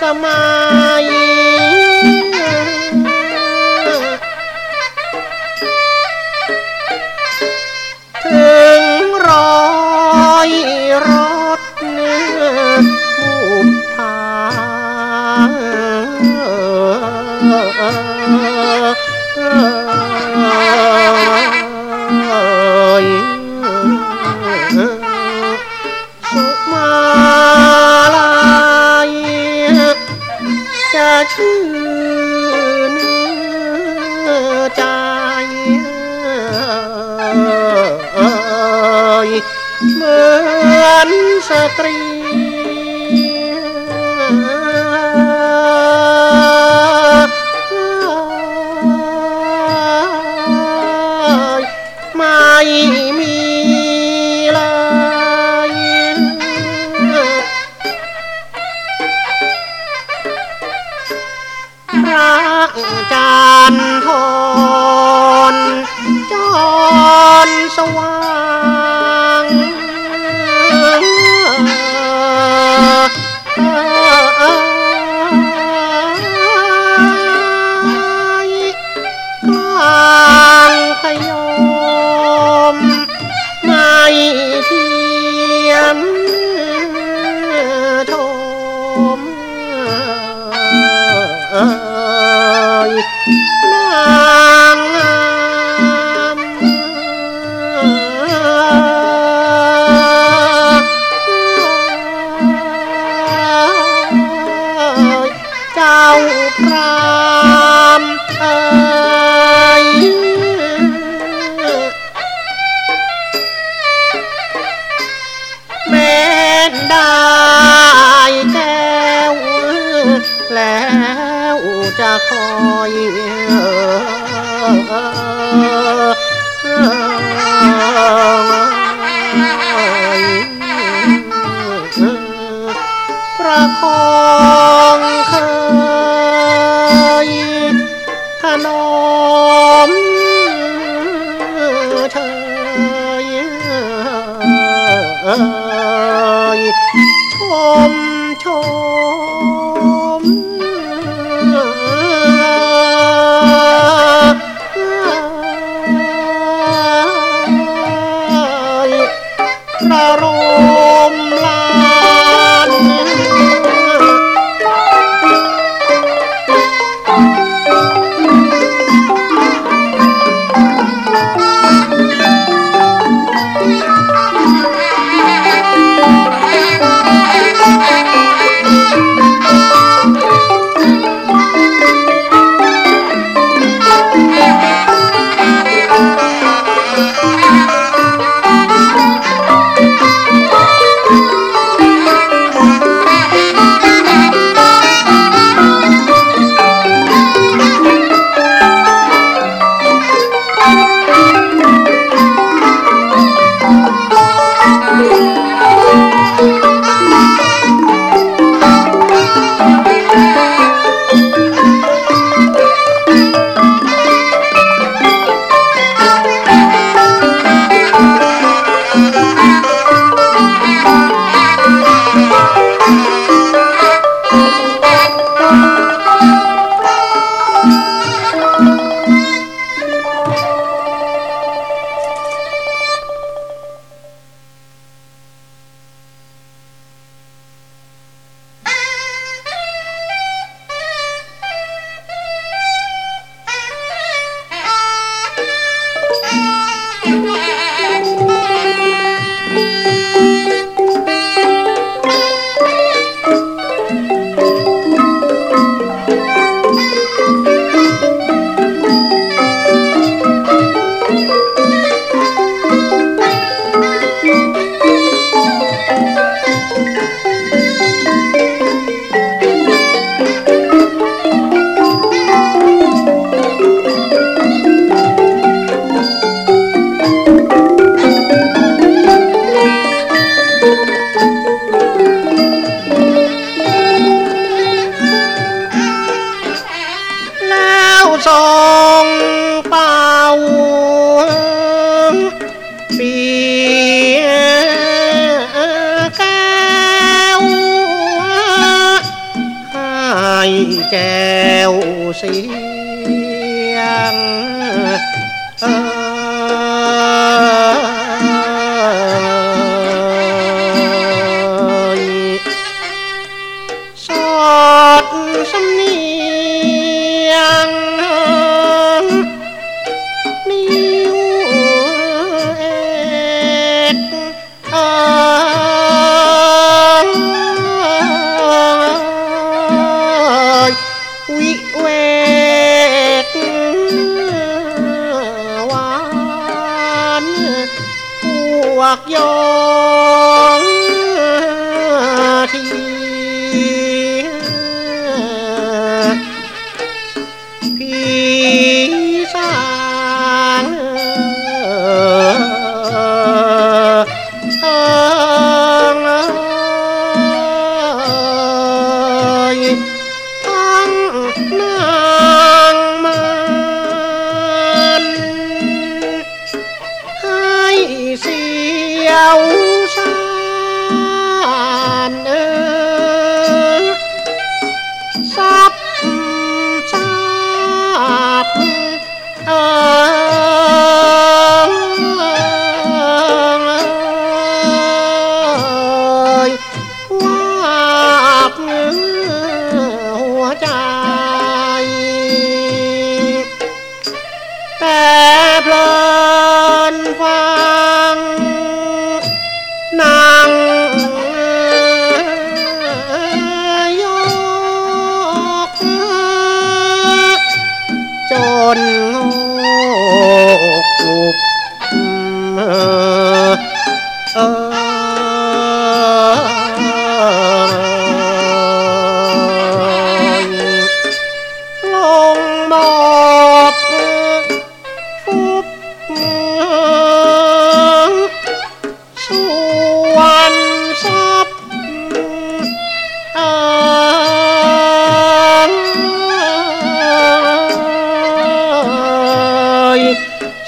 समाई รักจันทนจนสวรร อย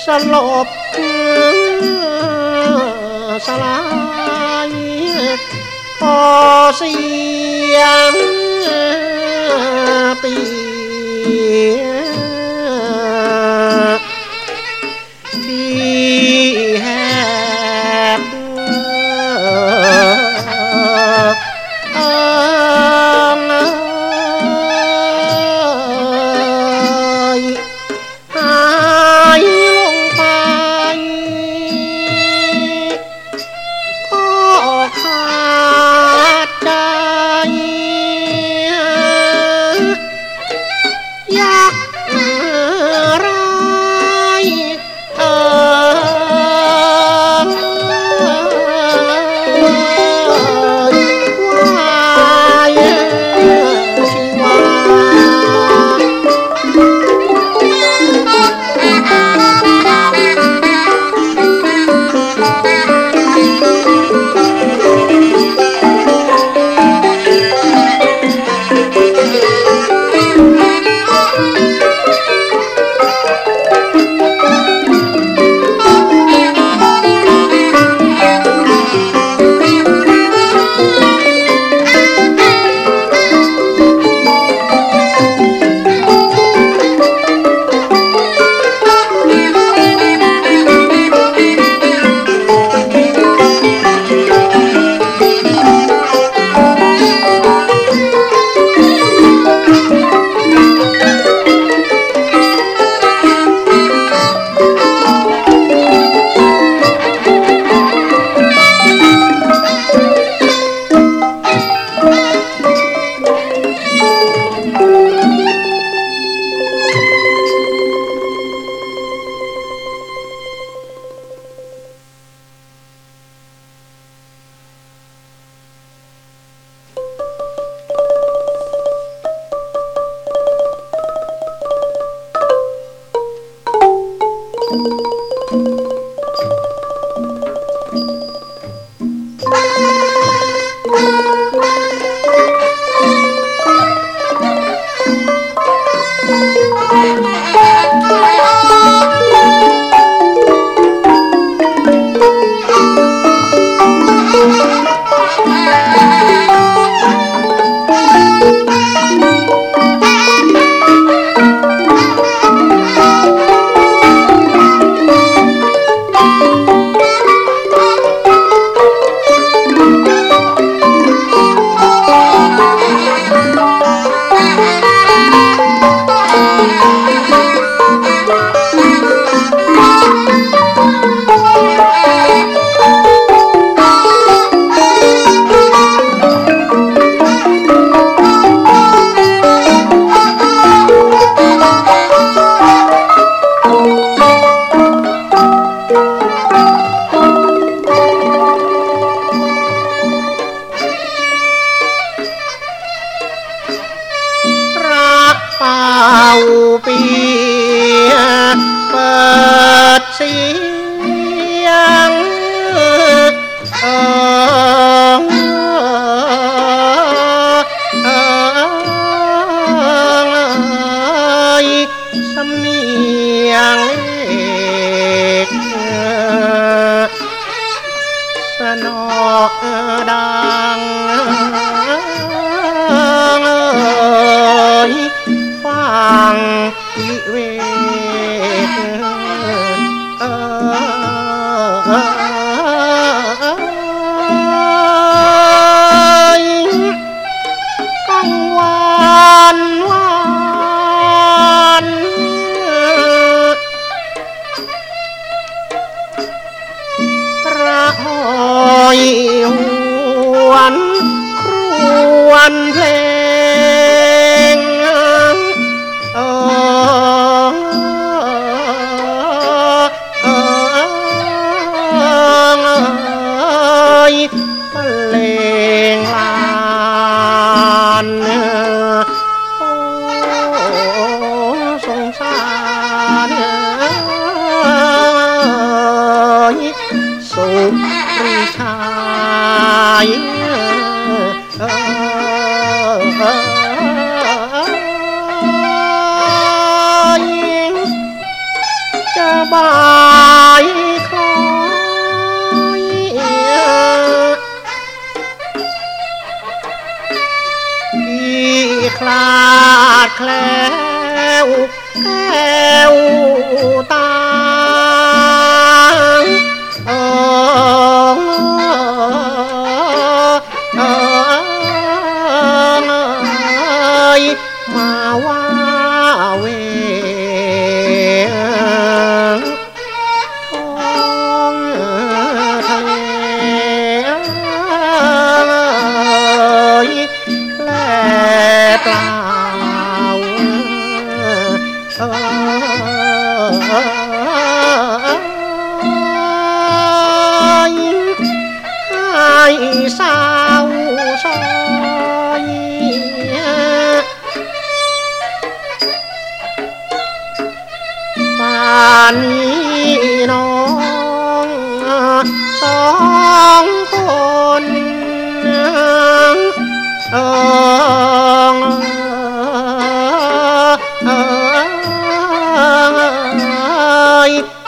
สลบคือสลายพอเสียงปี văn hoa.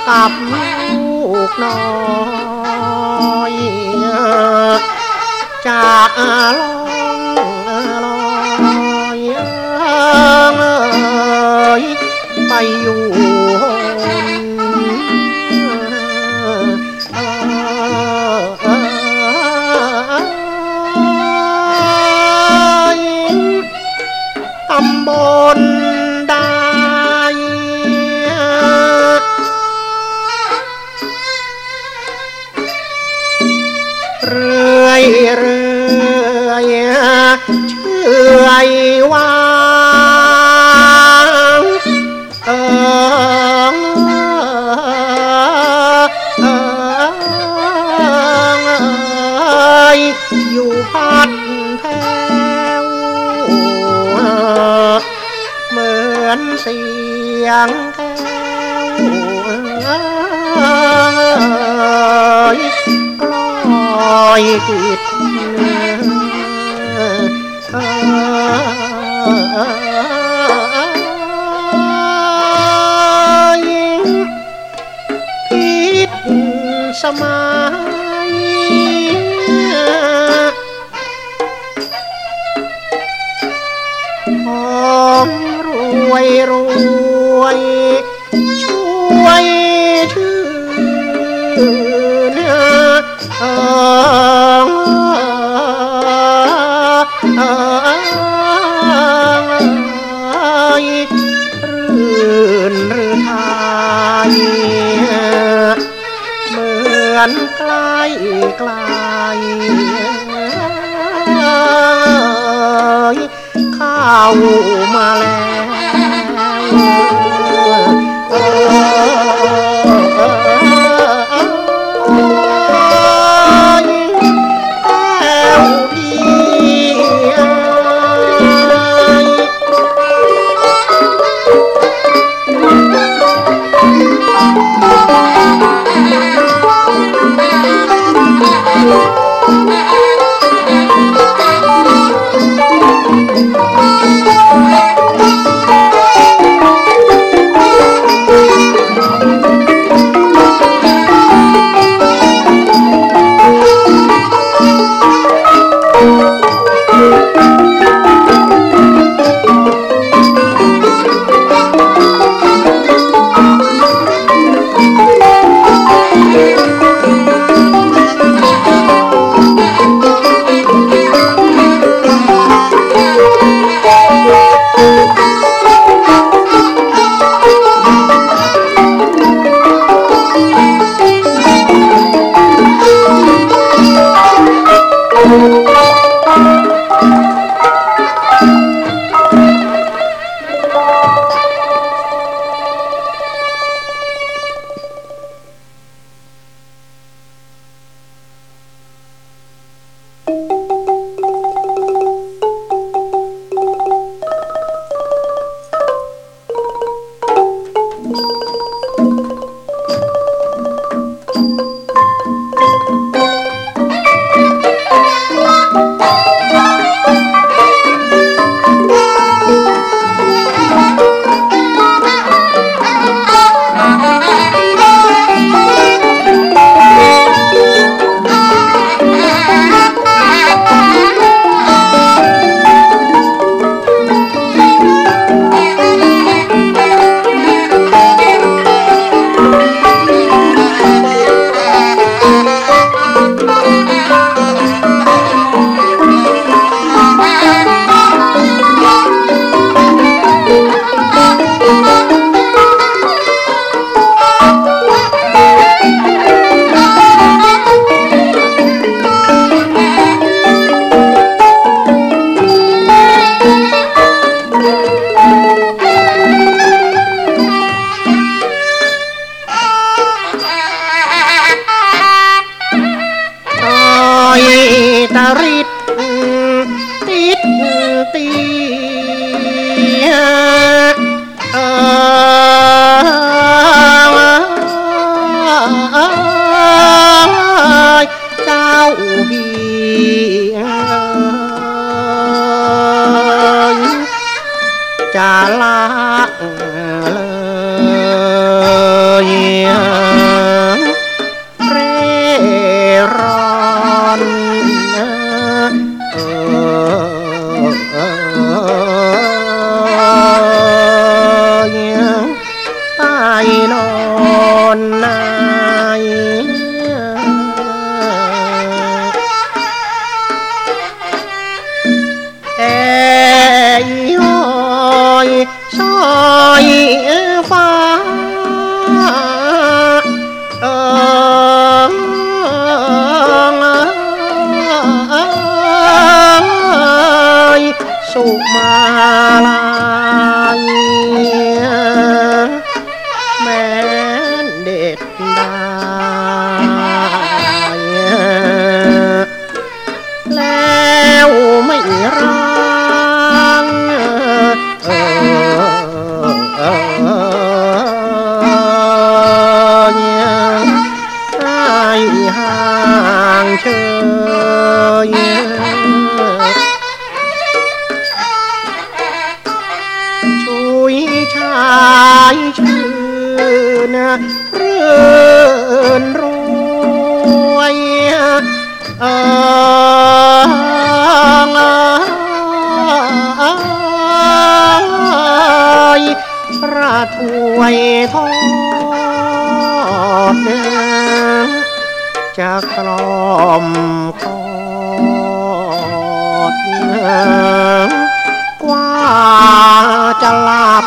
กับลูกน้อยจากลอ coi tuyệt ơi thiết sa mai นายราถวยทอดจะกลอมกอดกว่าจะหลับ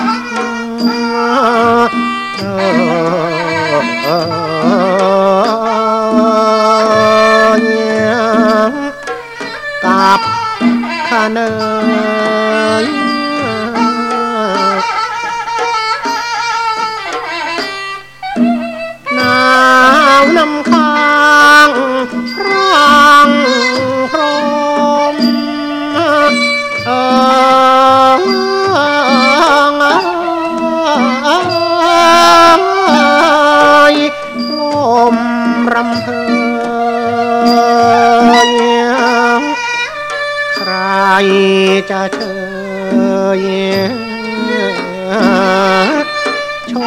一家เ烟，穷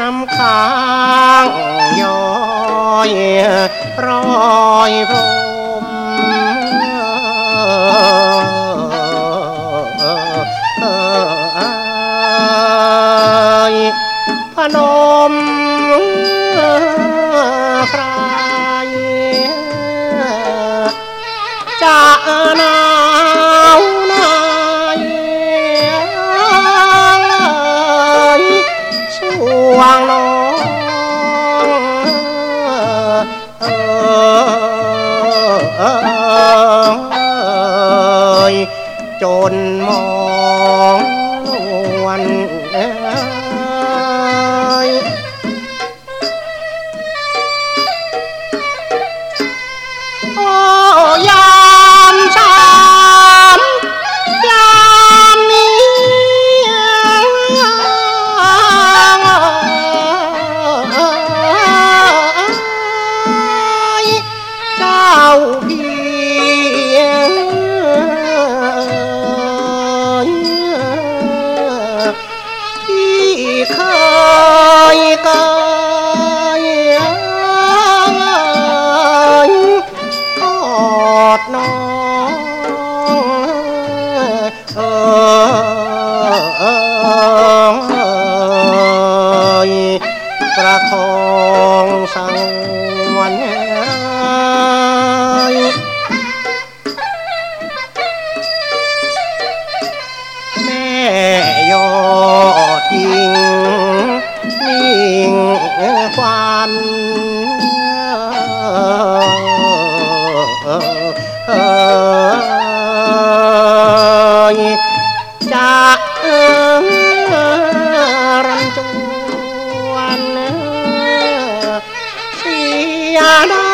น้ำค้างย้อยรอยโพ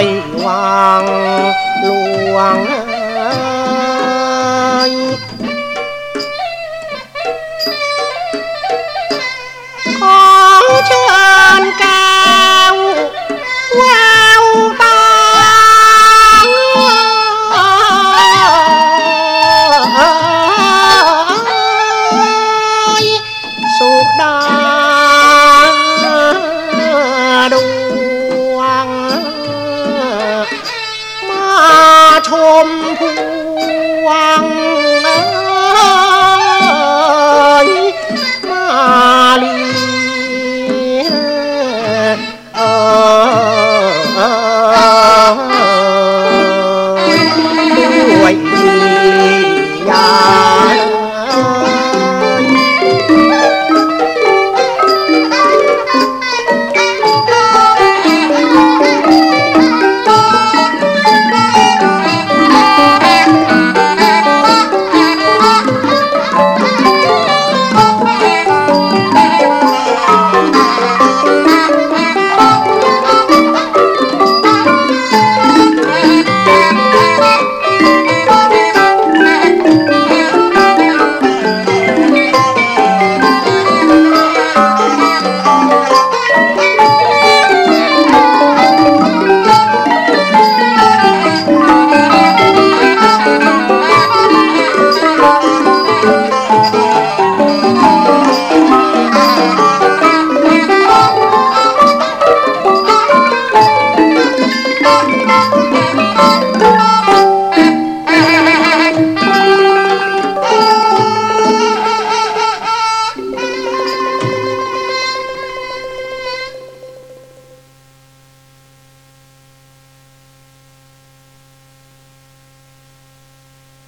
ஆயி